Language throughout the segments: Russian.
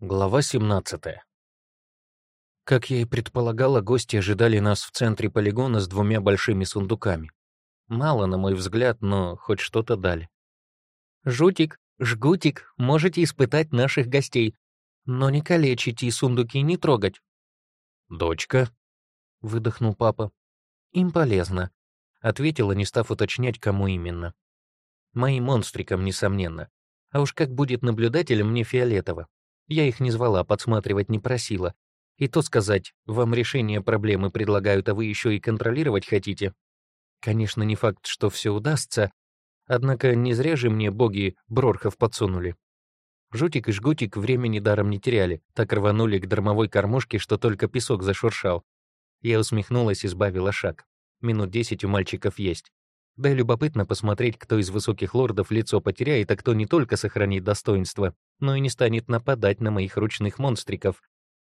Глава 17. Как я и предполагала, гости ожидали нас в центре полигона с двумя большими сундуками. Мало, на мой взгляд, но хоть что-то дали. «Жутик, жгутик, можете испытать наших гостей, но не калечить и сундуки не трогать». «Дочка?» — выдохнул папа. «Им полезно», — ответила, не став уточнять, кому именно. «Моим монстрикам, несомненно. А уж как будет наблюдателем, мне фиолетово. Я их не звала, подсматривать не просила. И то сказать, вам решение проблемы предлагают, а вы еще и контролировать хотите. Конечно, не факт, что все удастся, однако не зря же мне боги Брорхов подсунули. Жутик и Жгутик времени даром не теряли, так рванули к дармовой кормушке, что только песок зашуршал. Я усмехнулась и сбавила шаг. Минут десять у мальчиков есть. Да и любопытно посмотреть, кто из высоких лордов лицо потеряет, а кто не только сохранит достоинство, но и не станет нападать на моих ручных монстриков.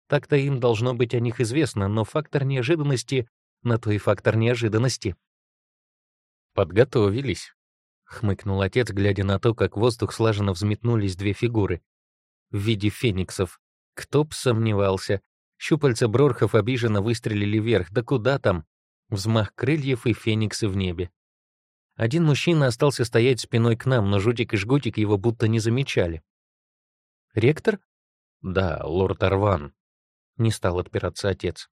Так-то им должно быть о них известно, но фактор неожиданности — на то и фактор неожиданности. «Подготовились», — хмыкнул отец, глядя на то, как в воздух слаженно взметнулись две фигуры в виде фениксов. Кто б сомневался. Щупальца Брорхов обиженно выстрелили вверх, да куда там? Взмах крыльев и фениксы в небе. Один мужчина остался стоять спиной к нам, но Жутик и Жгутик его будто не замечали. «Ректор?» «Да, лорд Арван», — не стал отпираться отец.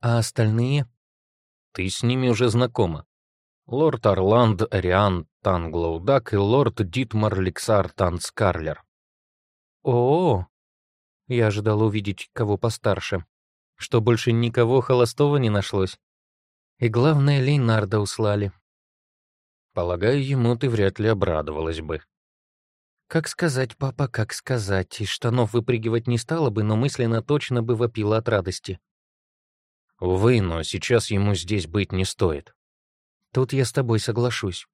«А остальные?» «Ты с ними уже знакома. Лорд Орланд Ариан Танглоудак и лорд Дитмар Лексар Танскарлер». «О-о-о!» Я ожидал увидеть кого постарше. Что больше никого холостого не нашлось. И главное, Лейнарда услали. Полагаю, ему ты вряд ли обрадовалась бы. Как сказать, папа, как сказать. Из штанов выпрыгивать не стало бы, но мысленно точно бы вопила от радости. Увы, но сейчас ему здесь быть не стоит. Тут я с тобой соглашусь.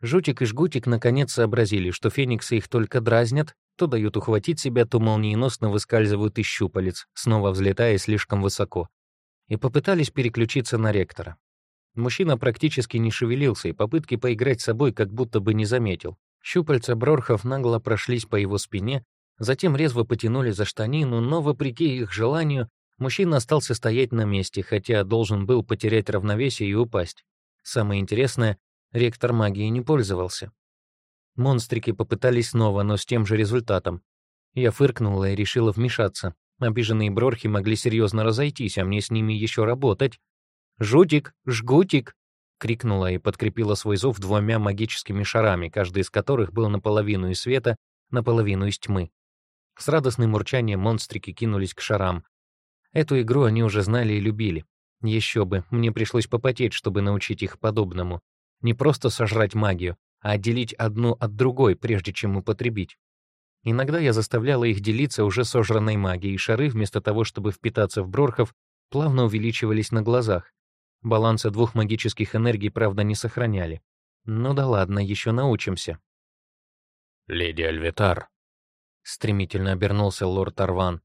Жутик и Жгутик наконец сообразили, что фениксы их только дразнят, то дают ухватить себя, то молниеносно выскальзывают из щупалец, снова взлетая слишком высоко, и попытались переключиться на ректора. Мужчина практически не шевелился и попытки поиграть с собой как будто бы не заметил. Щупальца Брорхов нагло прошлись по его спине, затем резво потянули за штанину, но, вопреки их желанию, мужчина остался стоять на месте, хотя должен был потерять равновесие и упасть. Самое интересное, ректор магии не пользовался. Монстрики попытались снова, но с тем же результатом. Я фыркнула и решила вмешаться. Обиженные брорхи могли серьезно разойтись, а мне с ними еще работать. «Жутик! Жгутик!» — крикнула и подкрепила свой зов двумя магическими шарами, каждый из которых был наполовину из света, наполовину из тьмы. С радостным урчанием монстрики кинулись к шарам. Эту игру они уже знали и любили. Еще бы, мне пришлось попотеть, чтобы научить их подобному. Не просто сожрать магию, а отделить одну от другой, прежде чем употребить. Иногда я заставляла их делиться уже сожранной магией, и шары, вместо того, чтобы впитаться в брорхов, плавно увеличивались на глазах. Баланса двух магических энергий, правда, не сохраняли. Ну да ладно, еще научимся. «Леди Альветар», — стремительно обернулся лорд Арван.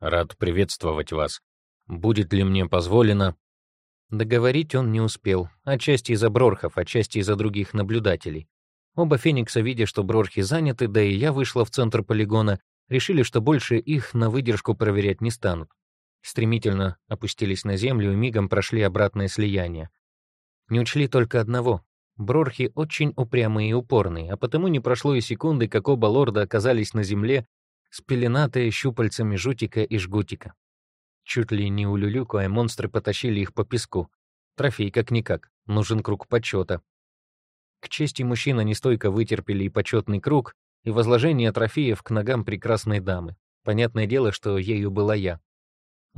«Рад приветствовать вас. Будет ли мне позволено...» Договорить он не успел, отчасти из-за брорхов, отчасти из-за других наблюдателей. Оба феникса, видя, что брорхи заняты, да и я вышла в центр полигона, решили, что больше их на выдержку проверять не станут стремительно опустились на землю и мигом прошли обратное слияние. Не учли только одного. Брорхи очень упрямые и упорные, а потому не прошло и секунды, как оба лорда оказались на земле, спеленатые щупальцами жутика и жгутика. Чуть ли не улюлюкая, монстры потащили их по песку. Трофей как-никак, нужен круг почета. К чести мужчина нестойко вытерпели и почетный круг, и возложение трофеев к ногам прекрасной дамы. Понятное дело, что ею была я.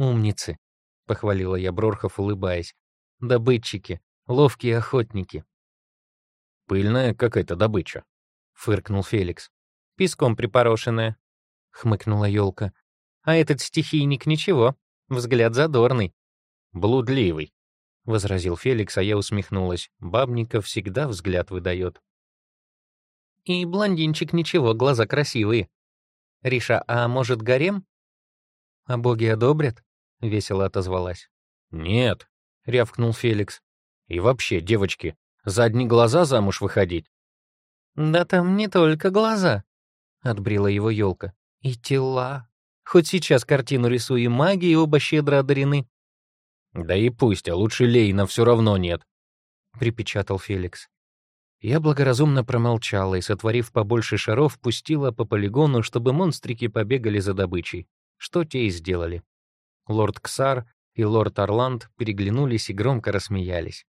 «Умницы», — похвалила я Брорхов, улыбаясь. «Добытчики, ловкие охотники». «Пыльная какая-то добыча», — фыркнул Феликс. «Песком припорошенная», — хмыкнула елка. «А этот стихийник ничего, взгляд задорный». «Блудливый», — возразил Феликс, а я усмехнулась. Бабников всегда взгляд выдает. «И блондинчик ничего, глаза красивые. Риша, а может, гарем?» «А боги одобрят?» — весело отозвалась. «Нет», — рявкнул Феликс. «И вообще, девочки, за одни глаза замуж выходить?» «Да там не только глаза», — отбрила его елка. И тела. Хоть сейчас картину рисую магии, оба щедро одарены. Да и пусть, а лучше Лейна все равно нет, припечатал Феликс. Я благоразумно промолчала и, сотворив побольше шаров, пустила по полигону, чтобы монстрики побегали за добычей, что те и сделали. Лорд Ксар и лорд Орланд переглянулись и громко рассмеялись.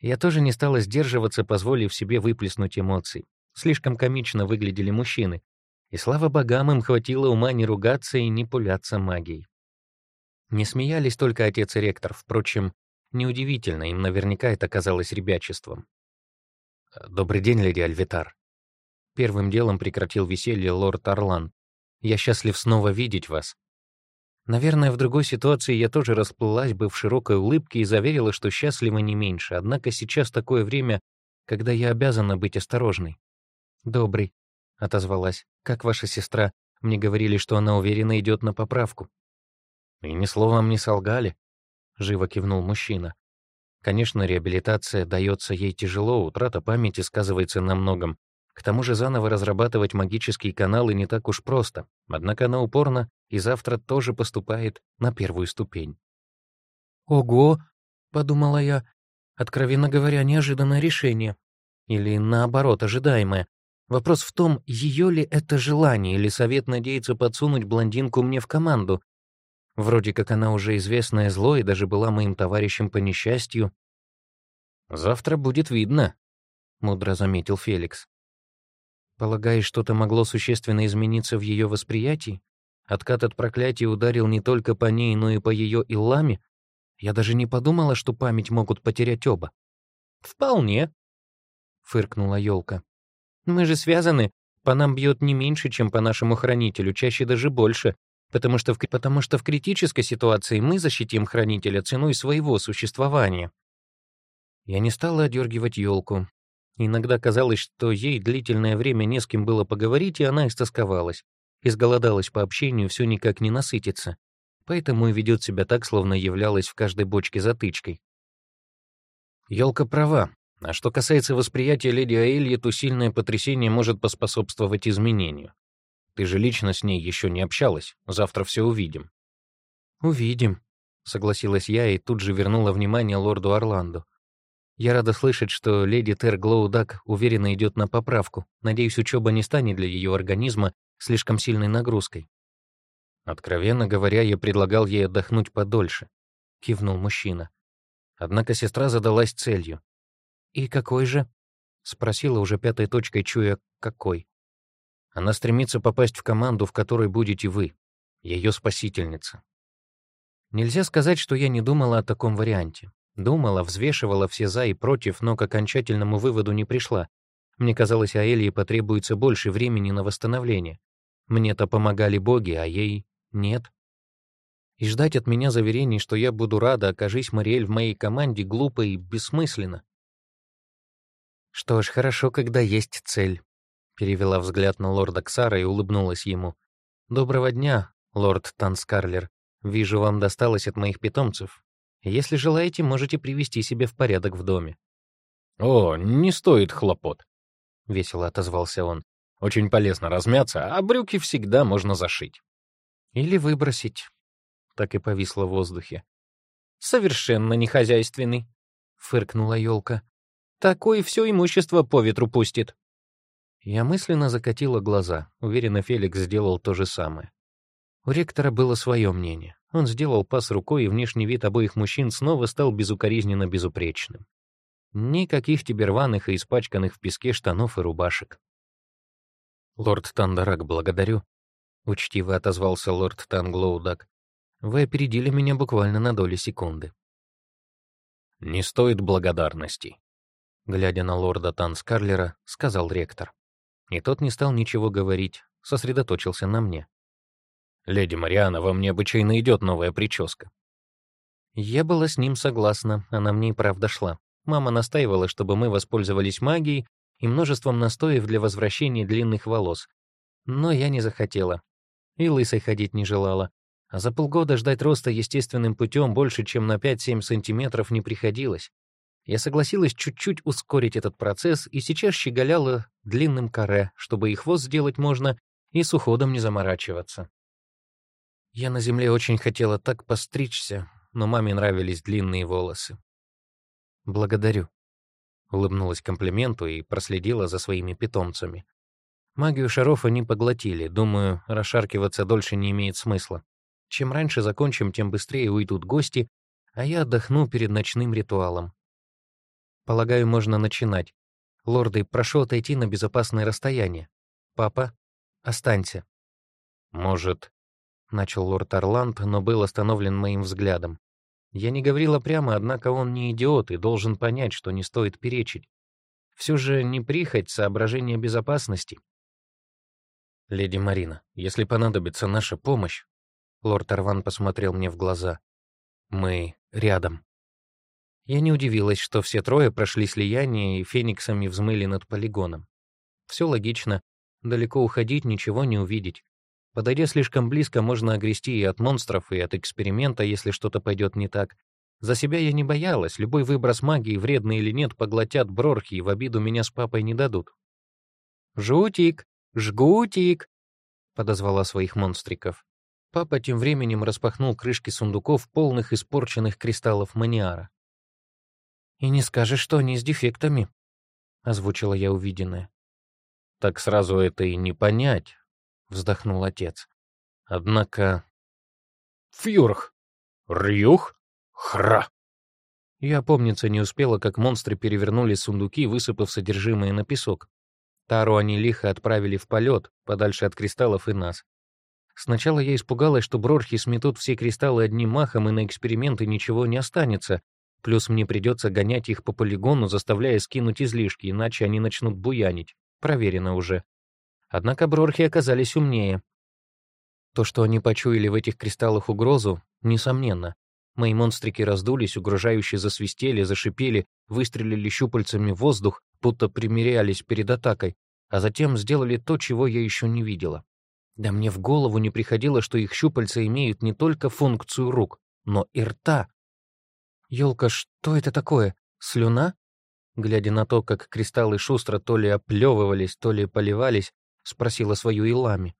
Я тоже не стала сдерживаться, позволив себе выплеснуть эмоции. Слишком комично выглядели мужчины, и слава богам им хватило ума не ругаться и не пуляться магией. Не смеялись только отец и ректор, впрочем, неудивительно, им наверняка это казалось ребячеством. «Добрый день, леди Альвитар». Первым делом прекратил веселье лорд Орлан. «Я счастлив снова видеть вас». Наверное, в другой ситуации я тоже расплылась бы в широкой улыбке и заверила, что счастлива не меньше, однако сейчас такое время, когда я обязана быть осторожной. «Добрый», — отозвалась. «Как ваша сестра? Мне говорили, что она уверенно идет на поправку». «И ни словом не солгали», — живо кивнул мужчина. Конечно, реабилитация дается ей тяжело, утрата памяти сказывается на многом. К тому же заново разрабатывать магические каналы не так уж просто, однако она упорно и завтра тоже поступает на первую ступень. «Ого!» — подумала я. Откровенно говоря, неожиданное решение. Или, наоборот, ожидаемое. Вопрос в том, ее ли это желание, или совет надеется подсунуть блондинку мне в команду, Вроде как она уже известное зло и даже была моим товарищем по несчастью. «Завтра будет видно», — мудро заметил Феликс. «Полагаешь, что-то могло существенно измениться в ее восприятии? Откат от проклятия ударил не только по ней, но и по ее Илламе? Я даже не подумала, что память могут потерять оба». «Вполне», — фыркнула елка. «Мы же связаны. По нам бьет не меньше, чем по нашему хранителю, чаще даже больше потому что в, потому что в критической ситуации мы защитим хранителя ценой своего существования. Я не стала одергивать елку. Иногда казалось, что ей длительное время не с кем было поговорить, и она истосковалась. Изголодалась по общению, все никак не насытится. Поэтому и ведет себя так, словно являлась в каждой бочке затычкой. Елка права. А что касается восприятия леди Аэльи, то сильное потрясение может поспособствовать изменению. Ты же лично с ней еще не общалась. Завтра все увидим». «Увидим», — согласилась я и тут же вернула внимание лорду Орланду. «Я рада слышать, что леди Тер Глоудак уверенно идет на поправку. Надеюсь, учеба не станет для ее организма слишком сильной нагрузкой». «Откровенно говоря, я предлагал ей отдохнуть подольше», — кивнул мужчина. Однако сестра задалась целью. «И какой же?» — спросила уже пятой точкой, чуя «какой». Она стремится попасть в команду, в которой будете вы, ее спасительница. Нельзя сказать, что я не думала о таком варианте. Думала, взвешивала все «за» и «против», но к окончательному выводу не пришла. Мне казалось, Аэлии потребуется больше времени на восстановление. Мне-то помогали боги, а ей — нет. И ждать от меня заверений, что я буду рада, окажись Мариэль в моей команде, глупо и бессмысленно. Что ж, хорошо, когда есть цель. Перевела взгляд на лорда Ксара и улыбнулась ему. «Доброго дня, лорд Танскарлер. Вижу, вам досталось от моих питомцев. Если желаете, можете привести себя в порядок в доме». «О, не стоит хлопот», — весело отозвался он. «Очень полезно размяться, а брюки всегда можно зашить». «Или выбросить». Так и повисло в воздухе. «Совершенно нехозяйственный», — фыркнула елка. «Такое все имущество по ветру пустит». Я мысленно закатила глаза. Уверена, Феликс сделал то же самое. У ректора было свое мнение. Он сделал пас рукой, и внешний вид обоих мужчин снова стал безукоризненно безупречным. Никаких тебе рваных и испачканных в песке штанов и рубашек. «Лорд Тандарак, благодарю», — учтиво отозвался лорд Танглоудак. «Вы опередили меня буквально на доли секунды». «Не стоит благодарности», — глядя на лорда Танскарлера, сказал ректор. И тот не стал ничего говорить, сосредоточился на мне. «Леди Мариана, вам необычайно идет новая прическа». Я была с ним согласна, она мне и правда шла. Мама настаивала, чтобы мы воспользовались магией и множеством настоев для возвращения длинных волос. Но я не захотела. И лысой ходить не желала. А за полгода ждать роста естественным путем больше, чем на 5-7 сантиметров не приходилось. Я согласилась чуть-чуть ускорить этот процесс и сейчас щеголяла длинным каре, чтобы и хвост сделать можно, И с уходом не заморачиваться. Я на земле очень хотела так постричься, но маме нравились длинные волосы. «Благодарю», — улыбнулась комплименту и проследила за своими питомцами. Магию шаров они поглотили, думаю, расшаркиваться дольше не имеет смысла. Чем раньше закончим, тем быстрее уйдут гости, а я отдохну перед ночным ритуалом. Полагаю, можно начинать. Лорды, прошу отойти на безопасное расстояние. Папа, останься. Может, — начал лорд Орланд, но был остановлен моим взглядом. Я не говорила прямо, однако он не идиот и должен понять, что не стоит перечить. Все же не прихоть, соображение безопасности. «Леди Марина, если понадобится наша помощь...» Лорд Арван посмотрел мне в глаза. «Мы рядом». Я не удивилась, что все трое прошли слияние и фениксами взмыли над полигоном. Все логично. Далеко уходить, ничего не увидеть. Подойдя слишком близко, можно огрести и от монстров, и от эксперимента, если что-то пойдет не так. За себя я не боялась, любой выброс магии, вредный или нет, поглотят брорхи и в обиду меня с папой не дадут. «Жутик! Жгутик!» — подозвала своих монстриков. Папа тем временем распахнул крышки сундуков, полных испорченных кристаллов маниара. «И не скажешь, что они с дефектами», — озвучила я увиденное. «Так сразу это и не понять», — вздохнул отец. «Однако...» «Фьюрх! Рюх! Хра!» Я помниться не успела, как монстры перевернули сундуки, высыпав содержимое на песок. Тару они лихо отправили в полет, подальше от кристаллов и нас. Сначала я испугалась, что брорхи сметут все кристаллы одним махом, и на эксперименты ничего не останется, плюс мне придется гонять их по полигону, заставляя скинуть излишки, иначе они начнут буянить. Проверено уже. Однако брорхи оказались умнее. То, что они почуяли в этих кристаллах угрозу, несомненно. Мои монстрики раздулись, угрожающе засвистели, зашипели, выстрелили щупальцами в воздух, будто примирялись перед атакой, а затем сделали то, чего я еще не видела. Да мне в голову не приходило, что их щупальца имеют не только функцию рук, но и рта. «Ёлка, что это такое? Слюна?» Глядя на то, как кристаллы шустро то ли оплевывались, то ли поливались, — спросила свою Илами.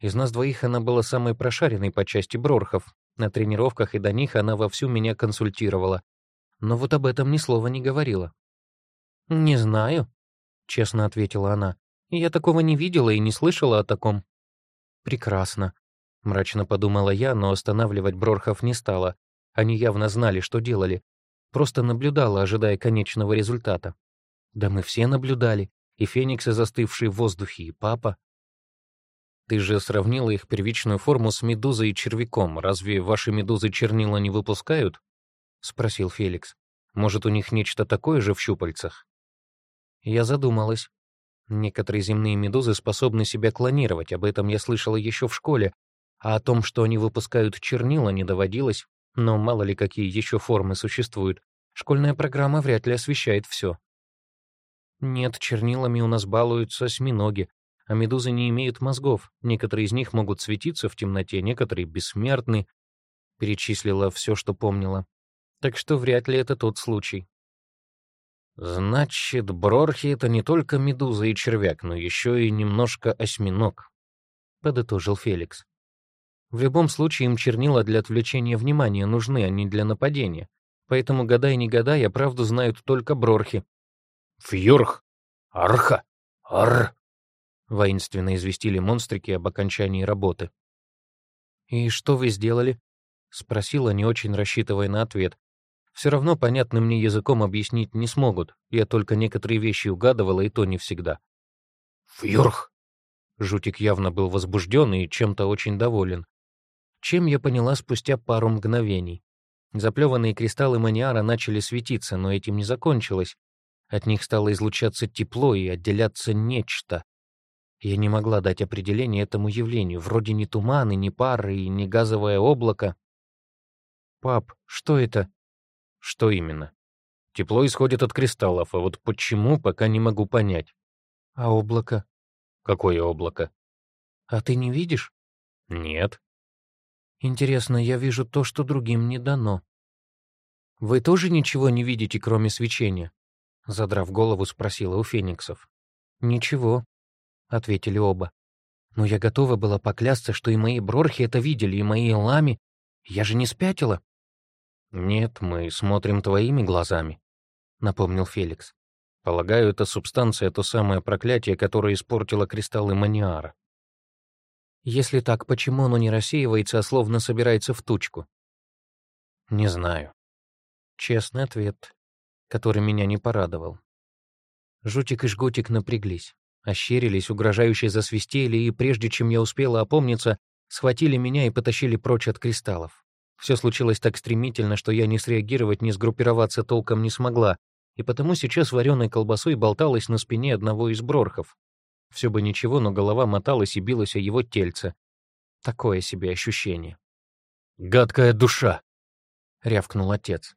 Из нас двоих она была самой прошаренной по части брорхов. На тренировках и до них она вовсю меня консультировала. Но вот об этом ни слова не говорила. «Не знаю», — честно ответила она. «Я такого не видела и не слышала о таком». «Прекрасно», — мрачно подумала я, но останавливать брорхов не стала. Они явно знали, что делали. Просто наблюдала, ожидая конечного результата. Да мы все наблюдали и фениксы, застывшие в воздухе, и папа. Ты же сравнила их первичную форму с медузой и червяком. Разве ваши медузы чернила не выпускают? спросил Феликс. Может, у них нечто такое же в щупальцах? Я задумалась. Некоторые земные медузы способны себя клонировать, об этом я слышала еще в школе, а о том, что они выпускают чернила, не доводилось, но мало ли какие еще формы существуют. Школьная программа вряд ли освещает все. Нет, чернилами у нас балуются осьминоги, а медузы не имеют мозгов. Некоторые из них могут светиться в темноте, некоторые бессмертны. Перечислила все, что помнила. Так что вряд ли это тот случай. Значит, брорхи — это не только медуза и червяк, но еще и немножко осьминог, — подытожил Феликс. В любом случае им чернила для отвлечения внимания нужны, а не для нападения. Поэтому, гадай не гадай, я правду знают только брорхи, Фьюрх! Арха! Ар!» Воинственно известили монстрики об окончании работы. «И что вы сделали?» — спросила, не очень рассчитывая на ответ. Все равно понятным мне языком объяснить не смогут. Я только некоторые вещи угадывала, и то не всегда. «Фьюрх!» Жутик явно был возбужден и чем-то очень доволен. Чем я поняла спустя пару мгновений. Заплеванные кристаллы маниара начали светиться, но этим не закончилось. От них стало излучаться тепло и отделяться нечто. Я не могла дать определение этому явлению, вроде ни туман, и ни пары, и ни газовое облако. «Пап, что это?» «Что именно?» «Тепло исходит от кристаллов, а вот почему, пока не могу понять». «А облако?» «Какое облако?» «А ты не видишь?» «Нет». «Интересно, я вижу то, что другим не дано». «Вы тоже ничего не видите, кроме свечения?» Задрав голову, спросила у фениксов. «Ничего», — ответили оба. Но я готова была поклясться, что и мои брорхи это видели, и мои лами. Я же не спятила. «Нет, мы смотрим твоими глазами», — напомнил Феликс. «Полагаю, эта субстанция — то самое проклятие, которое испортило кристаллы маниара». «Если так, почему оно не рассеивается, а словно собирается в тучку?» «Не знаю». Честный ответ, который меня не порадовал. Жутик и Жгутик напряглись, ощерились, угрожающе засвистели, и прежде чем я успела опомниться, схватили меня и потащили прочь от кристаллов. Все случилось так стремительно, что я ни среагировать, ни сгруппироваться толком не смогла, и потому сейчас вареной колбасой болталась на спине одного из брорхов. Все бы ничего, но голова моталась и билась о его тельце. Такое себе ощущение. «Гадкая душа!» — рявкнул отец.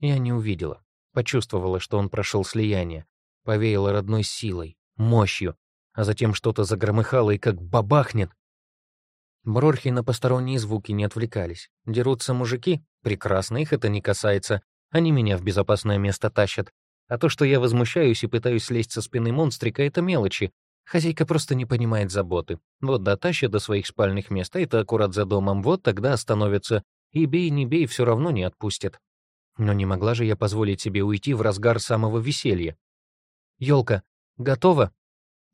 Я не увидела. Почувствовала, что он прошел слияние. Повеяло родной силой, мощью, а затем что-то загромыхало и как бабахнет. Брорхи на посторонние звуки не отвлекались. Дерутся мужики? Прекрасно, их это не касается. Они меня в безопасное место тащат. А то, что я возмущаюсь и пытаюсь слезть со спины монстрика, это мелочи. Хозяйка просто не понимает заботы. Вот дотащит до своих спальных мест, а это аккурат за домом, вот тогда остановится. И бей, не бей, все равно не отпустят. Но не могла же я позволить себе уйти в разгар самого веселья. «Елка, готова?»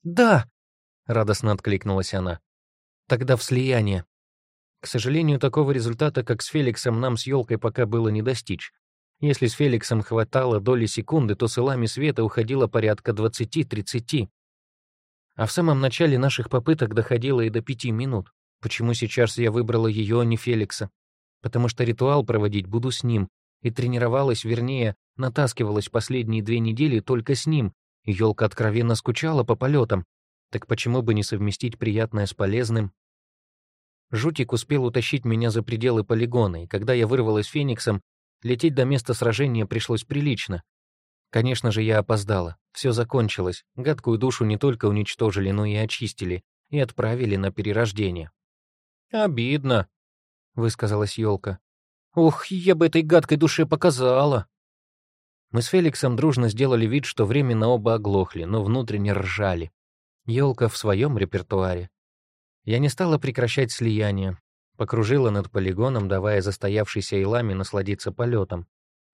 «Да!» — радостно откликнулась она. Тогда в слияние. К сожалению, такого результата, как с Феликсом, нам с елкой пока было не достичь. Если с Феликсом хватало доли секунды, то с Илами Света уходило порядка 20-30. А в самом начале наших попыток доходило и до пяти минут. Почему сейчас я выбрала ее, а не Феликса? Потому что ритуал проводить буду с ним, и тренировалась, вернее, натаскивалась последние две недели только с ним, и елка откровенно скучала по полетам, так почему бы не совместить приятное с полезным? Жутик успел утащить меня за пределы полигона, и когда я вырвалась фениксом, лететь до места сражения пришлось прилично. Конечно же, я опоздала. Все закончилось. Гадкую душу не только уничтожили, но и очистили, и отправили на перерождение. «Обидно», — высказалась елка. «Ух, я бы этой гадкой душе показала!» Мы с Феликсом дружно сделали вид, что временно оба оглохли, но внутренне ржали. Елка в своем репертуаре. Я не стала прекращать слияние, покружила над полигоном, давая застоявшейся Иламе насладиться полетом.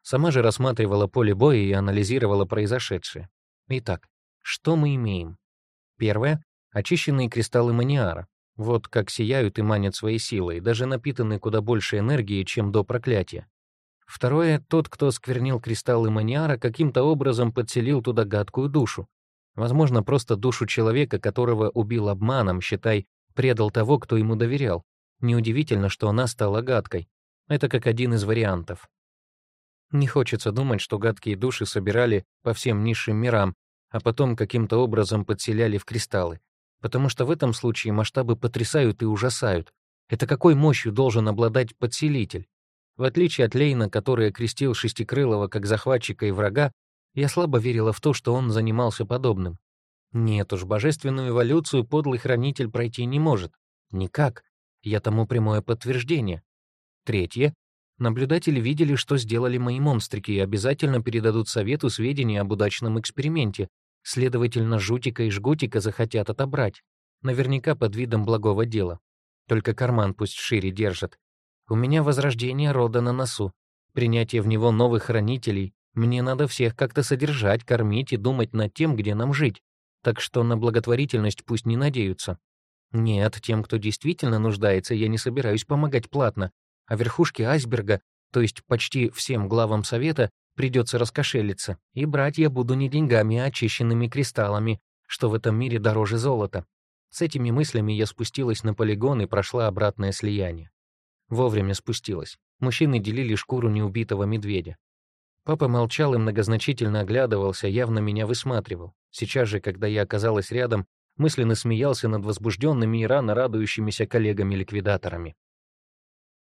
Сама же рассматривала поле боя и анализировала произошедшее. Итак, что мы имеем? Первое — очищенные кристаллы маниара. Вот как сияют и манят своей силой, даже напитаны куда больше энергии, чем до проклятия. Второе — тот, кто сквернил кристаллы маниара, каким-то образом подселил туда гадкую душу. Возможно, просто душу человека, которого убил обманом, считай, предал того, кто ему доверял. Неудивительно, что она стала гадкой. Это как один из вариантов. Не хочется думать, что гадкие души собирали по всем низшим мирам, а потом каким-то образом подселяли в кристаллы. Потому что в этом случае масштабы потрясают и ужасают. Это какой мощью должен обладать подселитель? В отличие от Лейна, который окрестил Шестикрылого как захватчика и врага, я слабо верила в то, что он занимался подобным. Нет уж, божественную эволюцию подлый хранитель пройти не может. Никак. Я тому прямое подтверждение. Третье. Наблюдатели видели, что сделали мои монстрики, и обязательно передадут совету сведения об удачном эксперименте. Следовательно, жутика и жгутика захотят отобрать. Наверняка под видом благого дела. Только карман пусть шире держат. У меня возрождение рода на носу. Принятие в него новых хранителей, мне надо всех как-то содержать, кормить и думать над тем, где нам жить. Так что на благотворительность пусть не надеются. Нет, тем, кто действительно нуждается, я не собираюсь помогать платно. А верхушке айсберга, то есть почти всем главам совета, придется раскошелиться. И брать я буду не деньгами, а очищенными кристаллами, что в этом мире дороже золота. С этими мыслями я спустилась на полигон и прошла обратное слияние. Вовремя спустилась. Мужчины делили шкуру неубитого медведя. Папа молчал и многозначительно оглядывался, явно меня высматривал. Сейчас же, когда я оказалась рядом, мысленно смеялся над возбужденными и рано радующимися коллегами-ликвидаторами.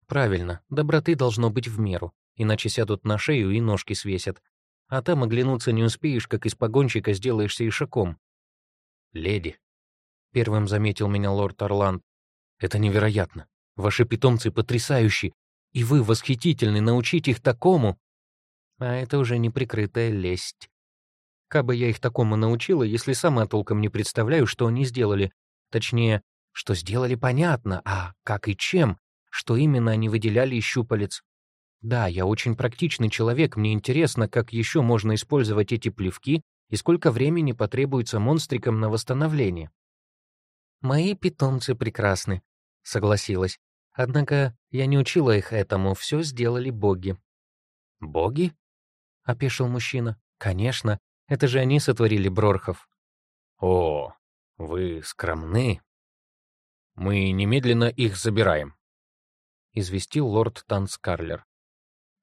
Правильно, доброты должно быть в меру, иначе сядут на шею и ножки свесят. А там оглянуться не успеешь, как из погонщика сделаешься ишаком. «Леди», — первым заметил меня лорд Орланд, — «это невероятно. Ваши питомцы потрясающие, и вы восхитительны, научить их такому...» А это уже неприкрытая лесть. Кабы я их такому научила, если сама толком не представляю, что они сделали. Точнее, Что сделали, понятно, а как и чем? Что именно они выделяли из щупалец? Да, я очень практичный человек, мне интересно, как еще можно использовать эти плевки и сколько времени потребуется монстрикам на восстановление. «Мои питомцы прекрасны», — согласилась. «Однако я не учила их этому, все сделали боги». «Боги?» — опешил мужчина. «Конечно, это же они сотворили Брорхов». «О, вы скромны. Мы немедленно их забираем», — известил лорд Танскарлер.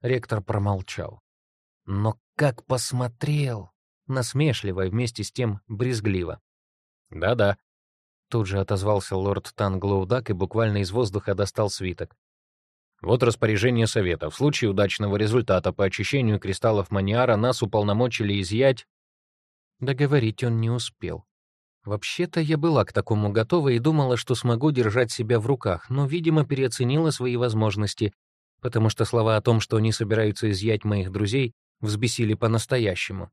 Ректор промолчал. Но как посмотрел! Насмешливо и вместе с тем брезгливо. «Да-да», — тут же отозвался лорд Танглоудак и буквально из воздуха достал свиток. Вот распоряжение совета. В случае удачного результата по очищению кристаллов маниара нас уполномочили изъять... Договорить он не успел. Вообще-то я была к такому готова и думала, что смогу держать себя в руках, но, видимо, переоценила свои возможности, потому что слова о том, что они собираются изъять моих друзей, взбесили по-настоящему.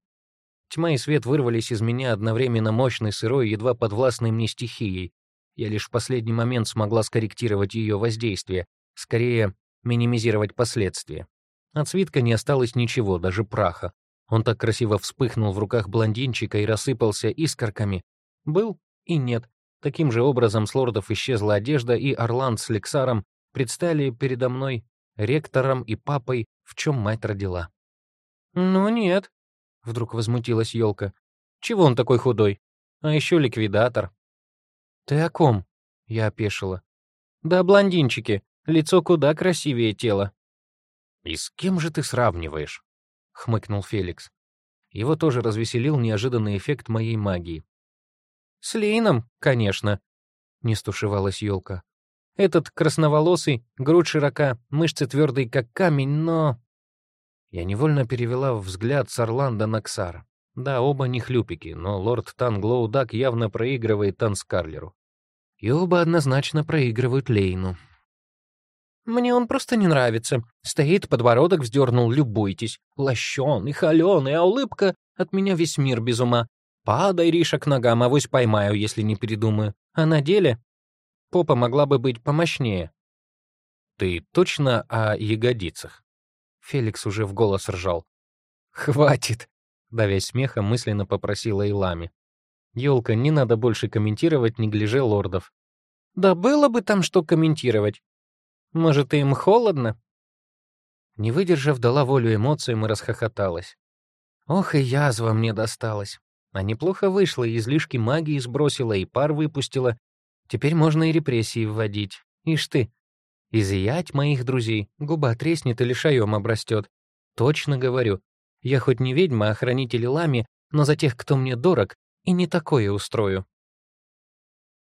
Тьма и свет вырвались из меня одновременно мощной, сырой, едва подвластной мне стихией. Я лишь в последний момент смогла скорректировать ее воздействие, скорее минимизировать последствия. От свитка не осталось ничего, даже праха. Он так красиво вспыхнул в руках блондинчика и рассыпался искорками. Был и нет. Таким же образом с лордов исчезла одежда, и Орланд с Лексаром предстали передо мной, ректором и папой, в чем мать родила. «Ну нет», — вдруг возмутилась елка. «Чего он такой худой? А еще ликвидатор». «Ты о ком?» — я опешила. «Да блондинчики. Лицо куда красивее тела». «И с кем же ты сравниваешь?» — хмыкнул Феликс. Его тоже развеселил неожиданный эффект моей магии. «С Лейном, конечно», — не стушевалась елка. «Этот красноволосый, грудь широка, мышцы твердые, как камень, но...» Я невольно перевела взгляд с Орландо на Ксара. Да, оба не хлюпики, но лорд Танглоудак явно проигрывает Танскарлеру. И оба однозначно проигрывают Лейну. «Мне он просто не нравится. Стоит, подбородок вздернул, любуйтесь. Лощеный, холеный, а улыбка от меня весь мир без ума. Падай, Риша, к ногам, авось поймаю, если не передумаю. А на деле попа могла бы быть помощнее». «Ты точно о ягодицах?» Феликс уже в голос ржал. «Хватит!» — давясь смехом, мысленно попросила Илами. «Ёлка, не надо больше комментировать неглиже лордов». «Да было бы там что комментировать. Может, им холодно?» Не выдержав, дала волю эмоциям и расхохоталась. Ох, и язва мне досталась. А неплохо вышло, излишки магии сбросила и пар выпустила. Теперь можно и репрессии вводить. Ишь ты, изъять моих друзей, губа треснет или шаем обрастет. Точно говорю. Я хоть не ведьма, а хранитель лами, но за тех, кто мне дорог, и не такое устрою.